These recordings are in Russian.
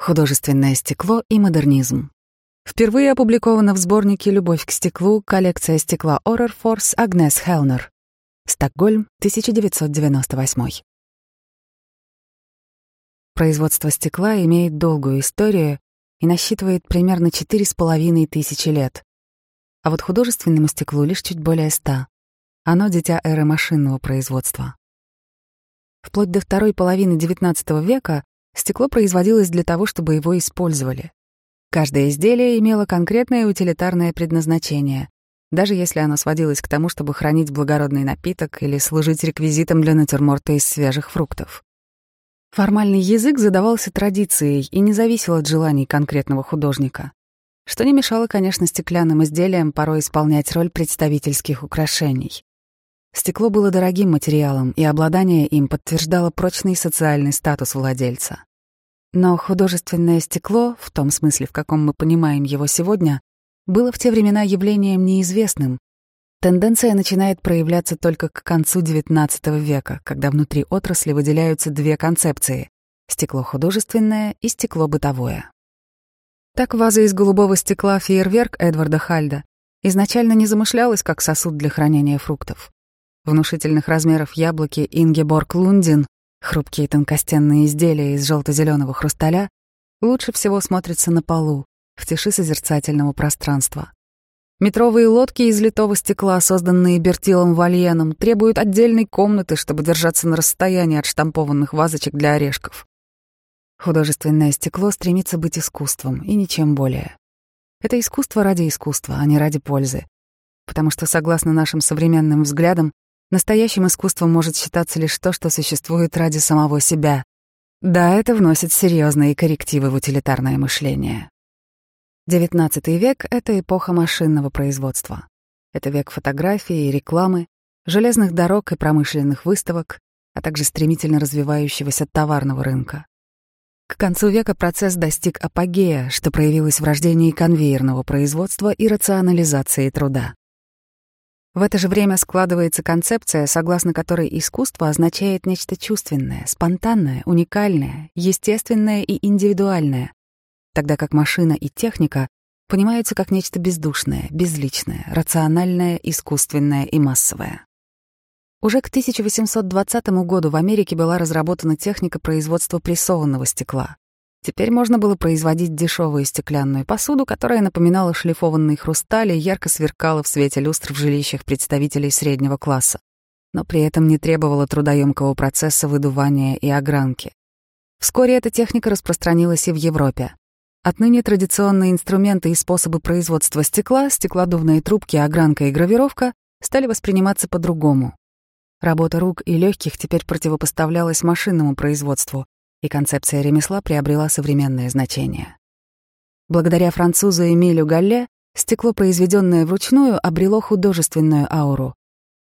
Художественное стекло и модернизм. Впервые опубликовано в сборнике «Любовь к стеклу» коллекция стекла Force Агнес Хелнер. Стокгольм, 1998. Производство стекла имеет долгую историю и насчитывает примерно четыре с половиной тысячи лет. А вот художественному стеклу лишь чуть более ста. Оно — дитя эры машинного производства. Вплоть до второй половины XIX века стекло производилось для того, чтобы его использовали. Каждое изделие имело конкретное утилитарное предназначение, даже если оно сводилось к тому, чтобы хранить благородный напиток или служить реквизитом для натюрморта из свежих фруктов. Формальный язык задавался традицией и не зависел от желаний конкретного художника, что не мешало, конечно, стеклянным изделиям порой исполнять роль представительских украшений. Стекло было дорогим материалом, и обладание им подтверждало прочный социальный статус владельца. Но художественное стекло, в том смысле, в каком мы понимаем его сегодня, было в те времена явлением неизвестным, Тенденция начинает проявляться только к концу XIX века, когда внутри отрасли выделяются две концепции — стекло художественное и стекло бытовое. Так ваза из голубого стекла «Фейерверк» Эдварда Хальда изначально не замышлялась как сосуд для хранения фруктов. Внушительных размеров яблоки Ингеборг Лундин, хрупкие тонкостенные изделия из желто зеленого хрусталя, лучше всего смотрятся на полу, в тиши созерцательного пространства. Метровые лодки из литого стекла, созданные Бертилом Вальеном, требуют отдельной комнаты, чтобы держаться на расстоянии от штампованных вазочек для орешков. Художественное стекло стремится быть искусством и ничем более. Это искусство ради искусства, а не ради пользы. Потому что, согласно нашим современным взглядам, настоящим искусством может считаться лишь то, что существует ради самого себя. Да, это вносит серьезные коррективы в утилитарное мышление. XIX век — это эпоха машинного производства. Это век фотографии и рекламы, железных дорог и промышленных выставок, а также стремительно развивающегося товарного рынка. К концу века процесс достиг апогея, что проявилось в рождении конвейерного производства и рационализации труда. В это же время складывается концепция, согласно которой искусство означает нечто чувственное, спонтанное, уникальное, естественное и индивидуальное, тогда как машина и техника понимаются как нечто бездушное, безличное, рациональное, искусственное и массовое. Уже к 1820 году в Америке была разработана техника производства прессованного стекла. Теперь можно было производить дешевую стеклянную посуду, которая напоминала шлифованный хрусталь и ярко сверкала в свете люстр в жилищах представителей среднего класса, но при этом не требовала трудоемкого процесса выдувания и огранки. Вскоре эта техника распространилась и в Европе. Отныне традиционные инструменты и способы производства стекла, стеклодувные трубки, огранка и гравировка стали восприниматься по-другому. Работа рук и легких теперь противопоставлялась машинному производству, и концепция ремесла приобрела современное значение. Благодаря французу Эмилю Галле стекло, произведенное вручную, обрело художественную ауру.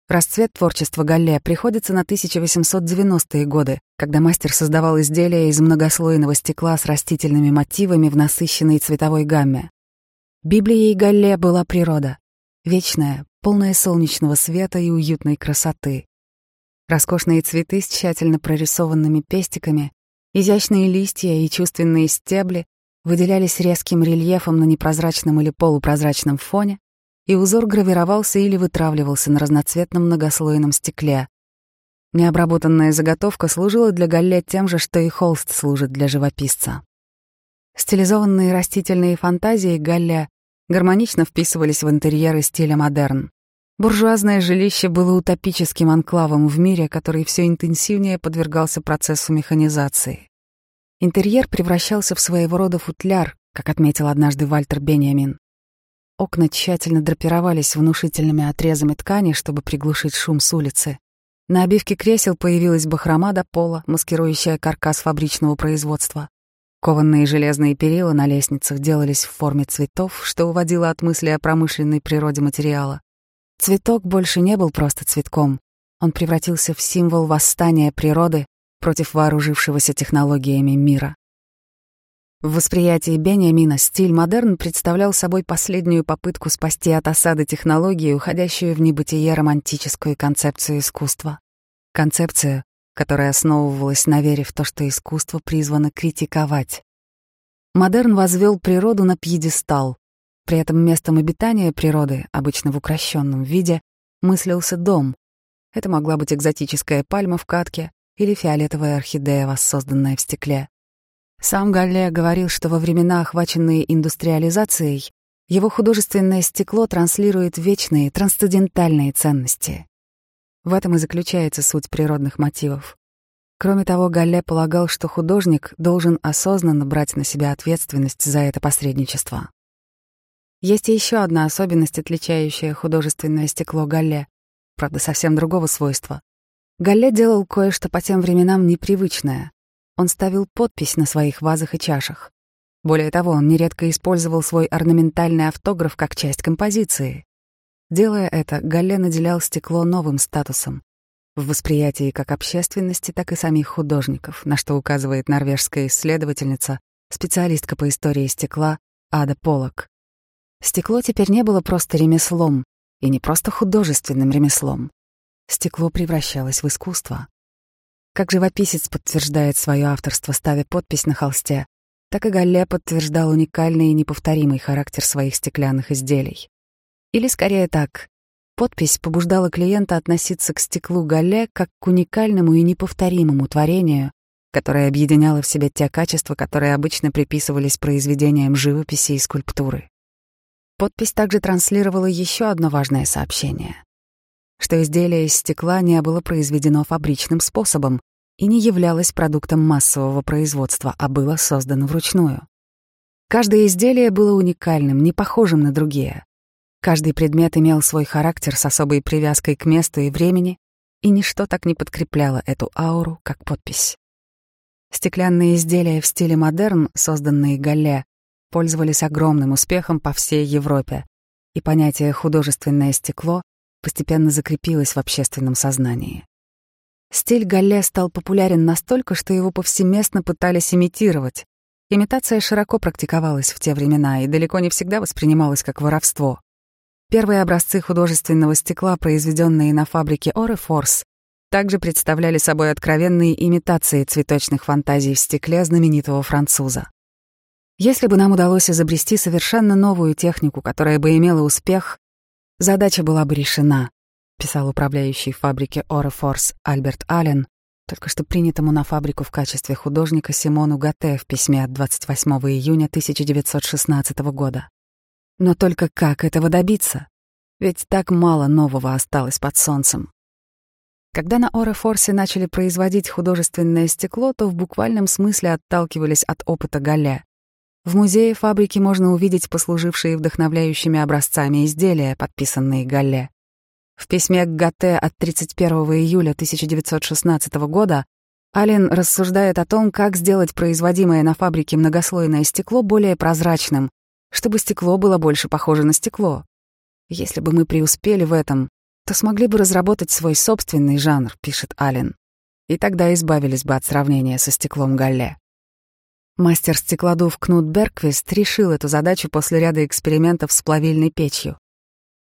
Расцвет творчества Галле приходится на 1890-е годы, когда мастер создавал изделия из многослойного стекла с растительными мотивами в насыщенной цветовой гамме. Библией Галле была природа, вечная, полная солнечного света и уютной красоты. Роскошные цветы с тщательно прорисованными пестиками, изящные листья и чувственные стебли выделялись резким рельефом на непрозрачном или полупрозрачном фоне, и узор гравировался или вытравливался на разноцветном многослойном стекле. Необработанная заготовка служила для галле тем же, что и холст служит для живописца. Стилизованные растительные фантазии галле гармонично вписывались в интерьеры стиля модерн. Буржуазное жилище было утопическим анклавом в мире, который все интенсивнее подвергался процессу механизации. Интерьер превращался в своего рода футляр, как отметил однажды Вальтер Беньямин. Окна тщательно драпировались внушительными отрезами ткани, чтобы приглушить шум с улицы. На обивке кресел появилась бахрома до пола, маскирующая каркас фабричного производства. Кованные железные перила на лестницах делались в форме цветов, что уводило от мысли о промышленной природе материала. Цветок больше не был просто цветком. Он превратился в символ восстания природы против вооружившегося технологиями мира. В восприятии Бениамина стиль модерн представлял собой последнюю попытку спасти от осады технологии, уходящую в небытие романтическую концепцию искусства. Концепцию, которая основывалась на вере в то, что искусство призвано критиковать. модерн возвел природу на пьедестал. При этом местом обитания природы, обычно в укращенном виде, мыслился дом. Это могла быть экзотическая пальма в катке или фиолетовая орхидея, воссозданная в стекле. Сам Галле говорил, что во времена, охваченные индустриализацией, его художественное стекло транслирует вечные, трансцендентальные ценности. В этом и заключается суть природных мотивов. Кроме того, Галле полагал, что художник должен осознанно брать на себя ответственность за это посредничество. Есть еще одна особенность, отличающая художественное стекло Галле, правда, совсем другого свойства. Галле делал кое-что по тем временам непривычное. Он ставил подпись на своих вазах и чашах. Более того, он нередко использовал свой орнаментальный автограф как часть композиции. Делая это, Галле наделял стекло новым статусом в восприятии как общественности, так и самих художников, на что указывает норвежская исследовательница, специалистка по истории стекла Ада Полок. Стекло теперь не было просто ремеслом, и не просто художественным ремеслом. Стекло превращалось в искусство. Как живописец подтверждает свое авторство, ставя подпись на холсте, так и Галле подтверждал уникальный и неповторимый характер своих стеклянных изделий. Или скорее так, Подпись побуждала клиента относиться к стеклу Галле как к уникальному и неповторимому творению, которое объединяло в себе те качества, которые обычно приписывались произведениям живописи и скульптуры. Подпись также транслировала еще одно важное сообщение, что изделие из стекла не было произведено фабричным способом и не являлось продуктом массового производства, а было создано вручную. Каждое изделие было уникальным, не похожим на другие, Каждый предмет имел свой характер с особой привязкой к месту и времени, и ничто так не подкрепляло эту ауру, как подпись. Стеклянные изделия в стиле модерн, созданные Галле, пользовались огромным успехом по всей Европе, и понятие «художественное стекло» постепенно закрепилось в общественном сознании. Стиль Галле стал популярен настолько, что его повсеместно пытались имитировать. Имитация широко практиковалась в те времена и далеко не всегда воспринималась как воровство. Первые образцы художественного стекла, произведенные на фабрике Орефорс, также представляли собой откровенные имитации цветочных фантазий в стекле знаменитого француза. Если бы нам удалось изобрести совершенно новую технику, которая бы имела успех, задача была бы решена, писал управляющий фабрики Орефорс Альберт Аллен, только что принятому на фабрику в качестве художника Симону Гате в письме от 28 июня 1916 года. Но только как этого добиться? Ведь так мало нового осталось под солнцем. Когда на Орефорсе начали производить художественное стекло, то в буквальном смысле отталкивались от опыта Галле. В музее фабрики можно увидеть послужившие вдохновляющими образцами изделия, подписанные Галле. В письме к Гатте от 31 июля 1916 года Аллен рассуждает о том, как сделать производимое на фабрике многослойное стекло более прозрачным, чтобы стекло было больше похоже на стекло. Если бы мы преуспели в этом, то смогли бы разработать свой собственный жанр, пишет Аллен, и тогда избавились бы от сравнения со стеклом Галле. Мастер-стеклодув Кнут Берквист решил эту задачу после ряда экспериментов с плавильной печью.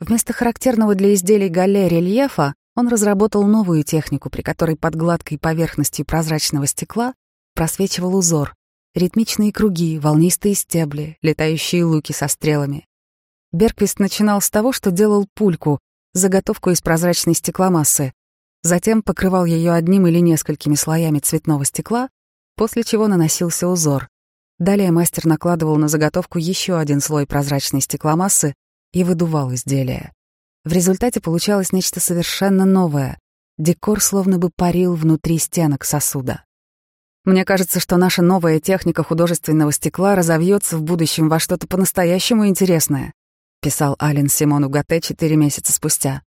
Вместо характерного для изделий Галле рельефа он разработал новую технику, при которой под гладкой поверхностью прозрачного стекла просвечивал узор, Ритмичные круги, волнистые стебли, летающие луки со стрелами. Берквист начинал с того, что делал пульку, заготовку из прозрачной стекломассы, затем покрывал ее одним или несколькими слоями цветного стекла, после чего наносился узор. Далее мастер накладывал на заготовку еще один слой прозрачной стекломассы и выдувал изделие. В результате получалось нечто совершенно новое. Декор словно бы парил внутри стенок сосуда. Мне кажется, что наша новая техника художественного стекла разовьется в будущем во что-то по-настоящему интересное», — писал Ален Симону Гате четыре месяца спустя.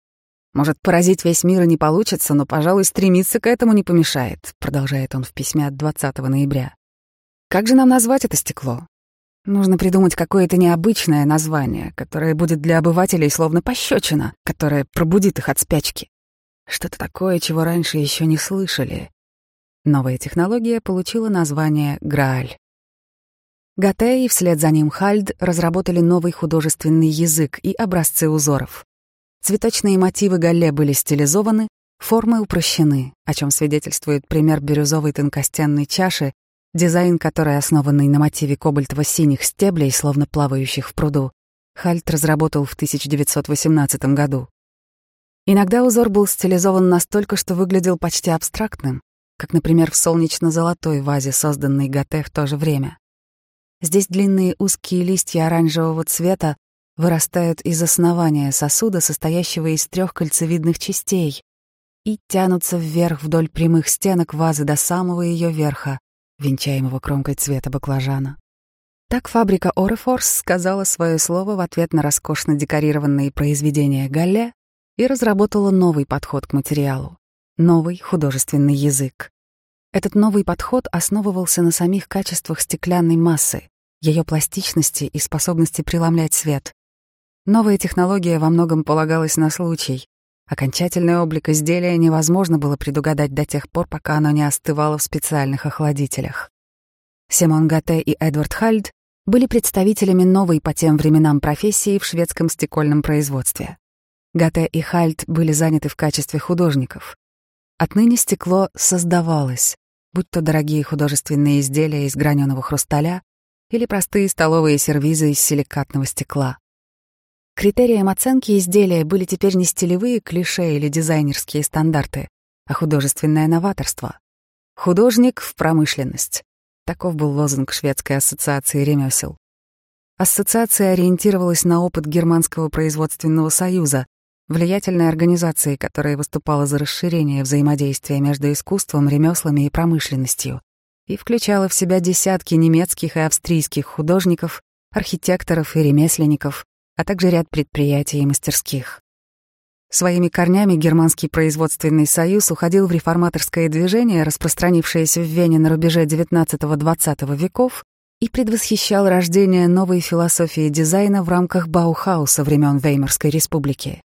«Может, поразить весь мир и не получится, но, пожалуй, стремиться к этому не помешает», — продолжает он в письме от 20 ноября. «Как же нам назвать это стекло? Нужно придумать какое-то необычное название, которое будет для обывателей словно пощечина, которое пробудит их от спячки. Что-то такое, чего раньше еще не слышали, Новая технология получила название Грааль. Гате и вслед за ним Хальд разработали новый художественный язык и образцы узоров. Цветочные мотивы галле были стилизованы, формы упрощены, о чем свидетельствует пример бирюзовой тонкостенной чаши, Дизайн, который основанный на мотиве кобальтово-синих стеблей, словно плавающих в пруду, Хальт разработал в 1918 году. Иногда узор был стилизован настолько, что выглядел почти абстрактным, как, например, в солнечно-золотой вазе, созданной Гате в то же время. Здесь длинные узкие листья оранжевого цвета вырастают из основания сосуда, состоящего из трех кольцевидных частей, и тянутся вверх вдоль прямых стенок вазы до самого ее верха, венчаемого кромкой цвета баклажана. Так фабрика Орефорс сказала свое слово в ответ на роскошно декорированные произведения Галле и разработала новый подход к материалу, новый художественный язык. Этот новый подход основывался на самих качествах стеклянной массы, ее пластичности и способности преломлять свет. Новая технология во многом полагалась на случай. Окончательный облик изделия невозможно было предугадать до тех пор, пока оно не остывало в специальных охладителях. Симон Гате и Эдвард Хальд были представителями новой по тем временам профессии в шведском стекольном производстве. Гате и Хальд были заняты в качестве художников. Отныне стекло создавалось, будь то дорогие художественные изделия из граненого хрусталя или простые столовые сервизы из силикатного стекла. Критерием оценки изделия были теперь не стилевые клише или дизайнерские стандарты, а художественное новаторство. Художник в промышленность. Таков был лозунг Шведской ассоциации ремесел. Ассоциация ориентировалась на опыт Германского производственного союза, влиятельной организации, которая выступала за расширение взаимодействия между искусством, ремеслами и промышленностью, и включала в себя десятки немецких и австрийских художников, архитекторов и ремесленников, а также ряд предприятий и мастерских. Своими корнями Германский производственный союз уходил в реформаторское движение, распространившееся в Вене на рубеже XIX-XX веков, и предвосхищал рождение новой философии дизайна в рамках Баухауса времен Веймарской республики.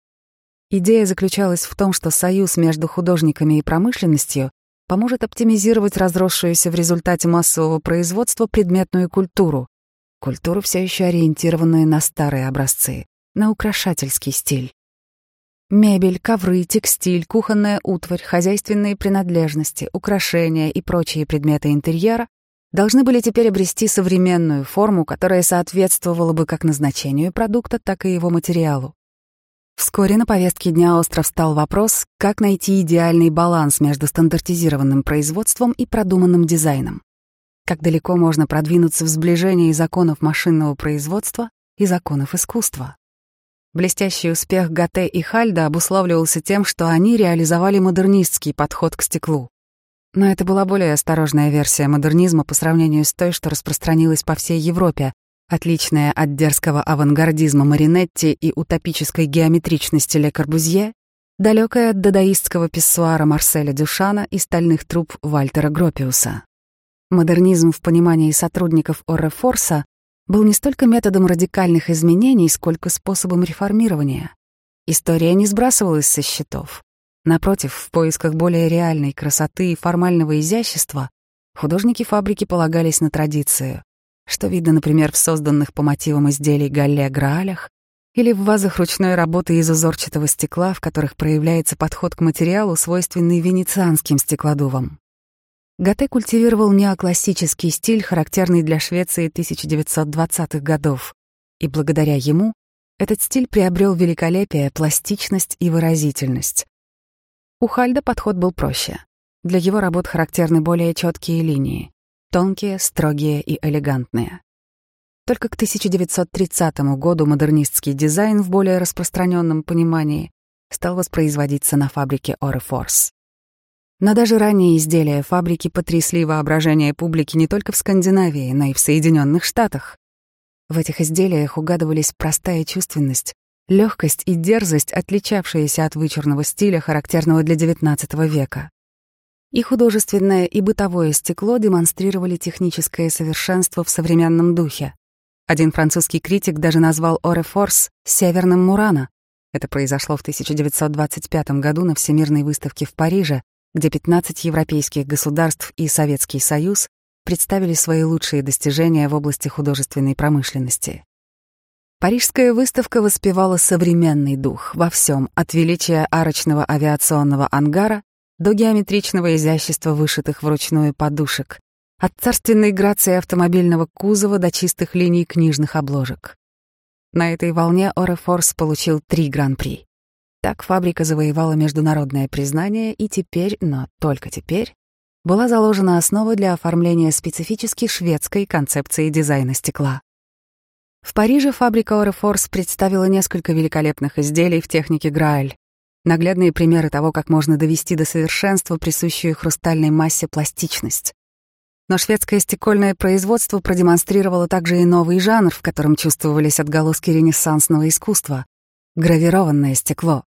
Идея заключалась в том, что союз между художниками и промышленностью поможет оптимизировать разросшуюся в результате массового производства предметную культуру, культуру, все еще ориентированную на старые образцы, на украшательский стиль. Мебель, ковры, текстиль, кухонная утварь, хозяйственные принадлежности, украшения и прочие предметы интерьера должны были теперь обрести современную форму, которая соответствовала бы как назначению продукта, так и его материалу. Вскоре на повестке дня остро встал вопрос, как найти идеальный баланс между стандартизированным производством и продуманным дизайном. Как далеко можно продвинуться в сближении законов машинного производства и законов искусства. Блестящий успех Гате и Хальда обуславливался тем, что они реализовали модернистский подход к стеклу. Но это была более осторожная версия модернизма по сравнению с той, что распространилась по всей Европе, отличная от дерзкого авангардизма Маринетти и утопической геометричности Ле Корбузье, далекая от дадаистского писсуара Марселя Дюшана и стальных труб Вальтера Гропиуса. Модернизм в понимании сотрудников Оррефорса был не столько методом радикальных изменений, сколько способом реформирования. История не сбрасывалась со счетов. Напротив, в поисках более реальной красоты и формального изящества художники фабрики полагались на традицию, что видно, например, в созданных по мотивам изделий галле граалях или в вазах ручной работы из узорчатого стекла, в которых проявляется подход к материалу, свойственный венецианским стеклодувам. Гате культивировал неоклассический стиль, характерный для Швеции 1920-х годов, и благодаря ему этот стиль приобрел великолепие, пластичность и выразительность. У Хальда подход был проще. Для его работ характерны более четкие линии, тонкие, строгие и элегантные. Только к 1930 году модернистский дизайн в более распространенном понимании стал воспроизводиться на фабрике Орефорс. Но даже ранние изделия фабрики потрясли воображение публики не только в Скандинавии, но и в Соединенных Штатах. В этих изделиях угадывались простая чувственность, легкость и дерзость, отличавшиеся от вычурного стиля, характерного для XIX века. И художественное, и бытовое стекло демонстрировали техническое совершенство в современном духе. Один французский критик даже назвал Орефорс «северным Мурана». Это произошло в 1925 году на Всемирной выставке в Париже, где 15 европейских государств и Советский Союз представили свои лучшие достижения в области художественной промышленности. Парижская выставка воспевала современный дух во всем, от величия арочного авиационного ангара до геометричного изящества вышитых вручную подушек, от царственной грации автомобильного кузова до чистых линий книжных обложек. На этой волне Орефорс получил три гран-при. Так фабрика завоевала международное признание и теперь, но только теперь, была заложена основа для оформления специфически шведской концепции дизайна стекла. В Париже фабрика Орефорс представила несколько великолепных изделий в технике Грааль, наглядные примеры того, как можно довести до совершенства присущую хрустальной массе пластичность. Но шведское стекольное производство продемонстрировало также и новый жанр, в котором чувствовались отголоски ренессансного искусства — гравированное стекло.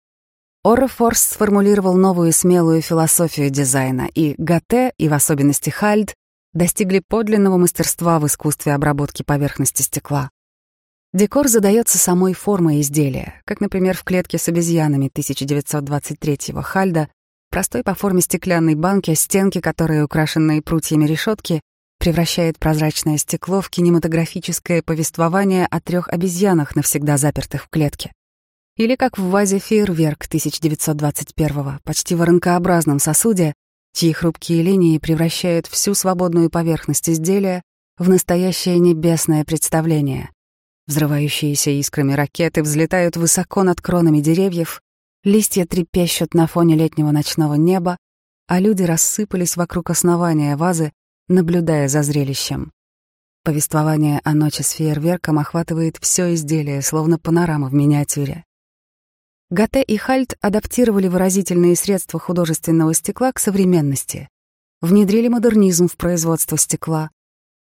Орре Форс сформулировал новую смелую философию дизайна, и Гате, и в особенности Хальд, достигли подлинного мастерства в искусстве обработки поверхности стекла. Декор задается самой формой изделия, как, например, в клетке с обезьянами 1923-го Хальда, простой по форме стеклянной банки, стенки, которые украшенные прутьями решетки, превращает прозрачное стекло в кинематографическое повествование о трех обезьянах, навсегда запертых в клетке. Или как в вазе «Фейерверк» 1921-го, почти воронкообразном сосуде, чьи хрупкие линии превращают всю свободную поверхность изделия в настоящее небесное представление, Взрывающиеся искрами ракеты взлетают высоко над кронами деревьев, листья трепещут на фоне летнего ночного неба, а люди рассыпались вокруг основания вазы, наблюдая за зрелищем. Повествование о ночи с фейерверком охватывает все изделие, словно панорама в миниатюре. Гате и Хальт адаптировали выразительные средства художественного стекла к современности, внедрили модернизм в производство стекла,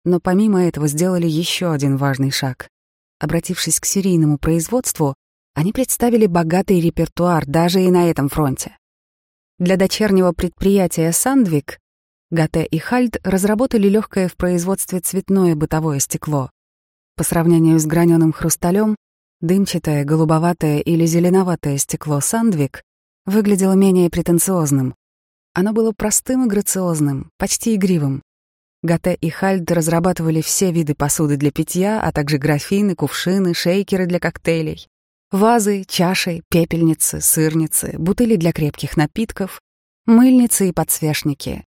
но помимо этого сделали еще один важный шаг. Обратившись к серийному производству, они представили богатый репертуар даже и на этом фронте. Для дочернего предприятия «Сандвик» Гате и Хальд разработали легкое в производстве цветное бытовое стекло. По сравнению с граненым хрусталем, дымчатое, голубоватое или зеленоватое стекло «Сандвик» выглядело менее претенциозным. Оно было простым и грациозным, почти игривым. Гате и Хальд разрабатывали все виды посуды для питья, а также графины, кувшины, шейкеры для коктейлей, вазы, чаши, пепельницы, сырницы, бутыли для крепких напитков, мыльницы и подсвечники.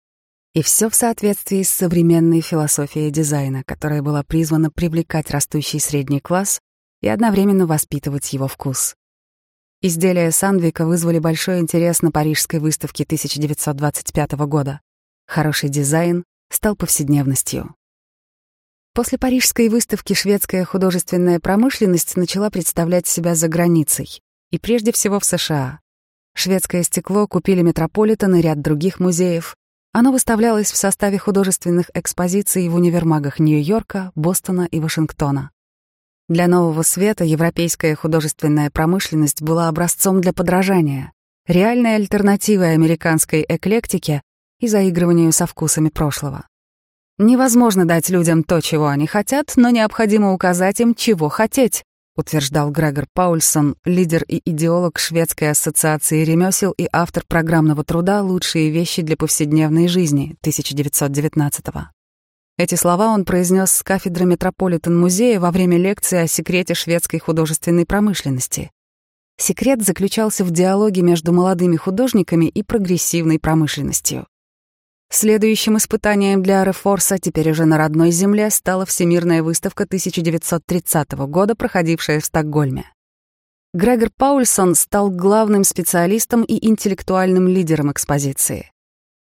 И все в соответствии с современной философией дизайна, которая была призвана привлекать растущий средний класс и одновременно воспитывать его вкус. Изделия Сандвика вызвали большой интерес на Парижской выставке 1925 года. Хороший дизайн, стал повседневностью. После парижской выставки шведская художественная промышленность начала представлять себя за границей, и прежде всего в США. Шведское стекло купили Метрополитен и ряд других музеев. Оно выставлялось в составе художественных экспозиций в универмагах Нью-Йорка, Бостона и Вашингтона. Для нового света европейская художественная промышленность была образцом для подражания, реальной альтернативой американской эклектике и заигрыванию со вкусами прошлого. Невозможно дать людям то, чего они хотят, но необходимо указать им, чего хотеть, утверждал Грегор Паульсон, лидер и идеолог Шведской ассоциации ремесел и автор программного труда «Лучшие вещи для повседневной жизни» 1919 -го. Эти слова он произнес с кафедры Метрополитен-музея во время лекции о секрете шведской художественной промышленности. Секрет заключался в диалоге между молодыми художниками и прогрессивной промышленностью. Следующим испытанием для Рефорса теперь уже на родной земле стала Всемирная выставка 1930 года, проходившая в Стокгольме. Грегор Паульсон стал главным специалистом и интеллектуальным лидером экспозиции.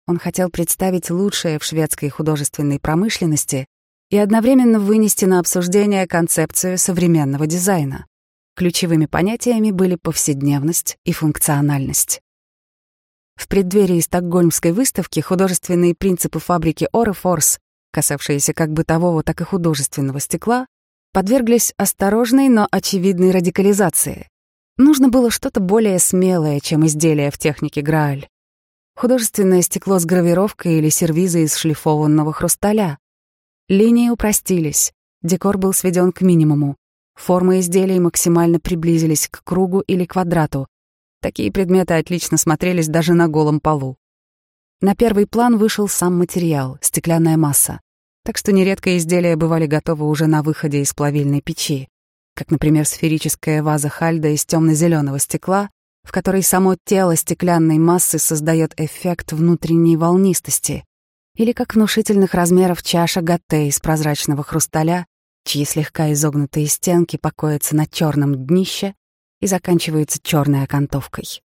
Он хотел представить лучшее в шведской художественной промышленности и одновременно вынести на обсуждение концепцию современного дизайна. Ключевыми понятиями были повседневность и функциональность. В преддверии Стокгольмской выставки художественные принципы фабрики Орефорс, касавшиеся как бытового, так и художественного стекла, подверглись осторожной, но очевидной радикализации. Нужно было что-то более смелое, чем изделие в технике Грааль. Художественное стекло с гравировкой или сервизы из шлифованного хрусталя. Линии упростились, декор был сведен к минимуму. Формы изделий максимально приблизились к кругу или квадрату, Такие предметы отлично смотрелись даже на голом полу. На первый план вышел сам материал — стеклянная масса. Так что нередко изделия бывали готовы уже на выходе из плавильной печи, как, например, сферическая ваза Хальда из темно-зеленого стекла, в которой само тело стеклянной массы создает эффект внутренней волнистости, или как внушительных размеров чаша гатте из прозрачного хрусталя, чьи слегка изогнутые стенки покоятся на черном днище и заканчиваются черной окантовкой.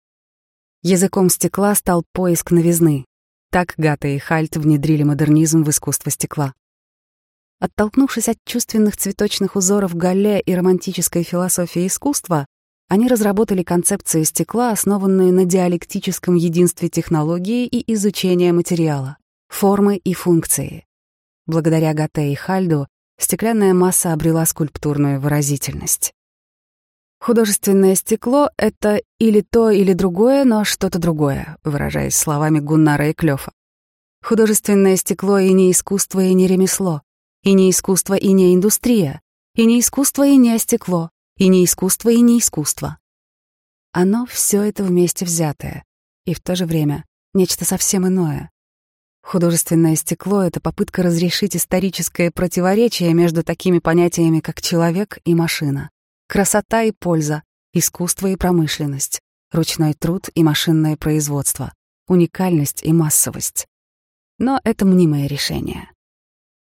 Языком стекла стал поиск новизны. Так Гата и Хальт внедрили модернизм в искусство стекла. Оттолкнувшись от чувственных цветочных узоров галле и романтической философии искусства, они разработали концепцию стекла, основанную на диалектическом единстве технологии и изучения материала, формы и функции. Благодаря Гате и Хальду стеклянная масса обрела скульптурную выразительность. Художественное стекло — это или то, или другое, но что-то другое, выражаясь словами Гуннара и Клёфа. Художественное стекло и не искусство, и не ремесло, и не искусство, и не индустрия, и не искусство, и не стекло, и не искусство, и не искусство. Оно все это вместе взятое, и в то же время нечто совсем иное. Художественное стекло — это попытка разрешить историческое противоречие между такими понятиями, как человек и машина. Красота и польза, искусство и промышленность, ручной труд и машинное производство, уникальность и массовость. Но это мнимое решение.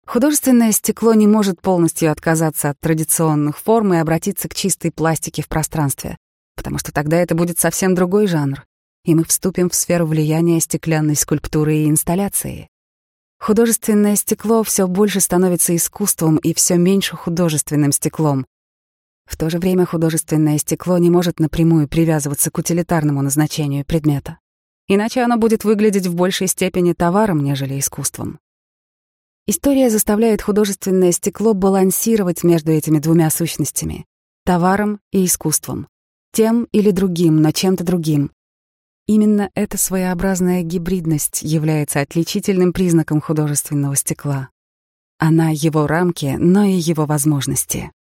Художественное стекло не может полностью отказаться от традиционных форм и обратиться к чистой пластике в пространстве, потому что тогда это будет совсем другой жанр, и мы вступим в сферу влияния стеклянной скульптуры и инсталляции. Художественное стекло все больше становится искусством и все меньше художественным стеклом, в то же время художественное стекло не может напрямую привязываться к утилитарному назначению предмета. Иначе оно будет выглядеть в большей степени товаром, нежели искусством. История заставляет художественное стекло балансировать между этими двумя сущностями — товаром и искусством, тем или другим, но чем-то другим. Именно эта своеобразная гибридность является отличительным признаком художественного стекла. Она — его рамки, но и его возможности.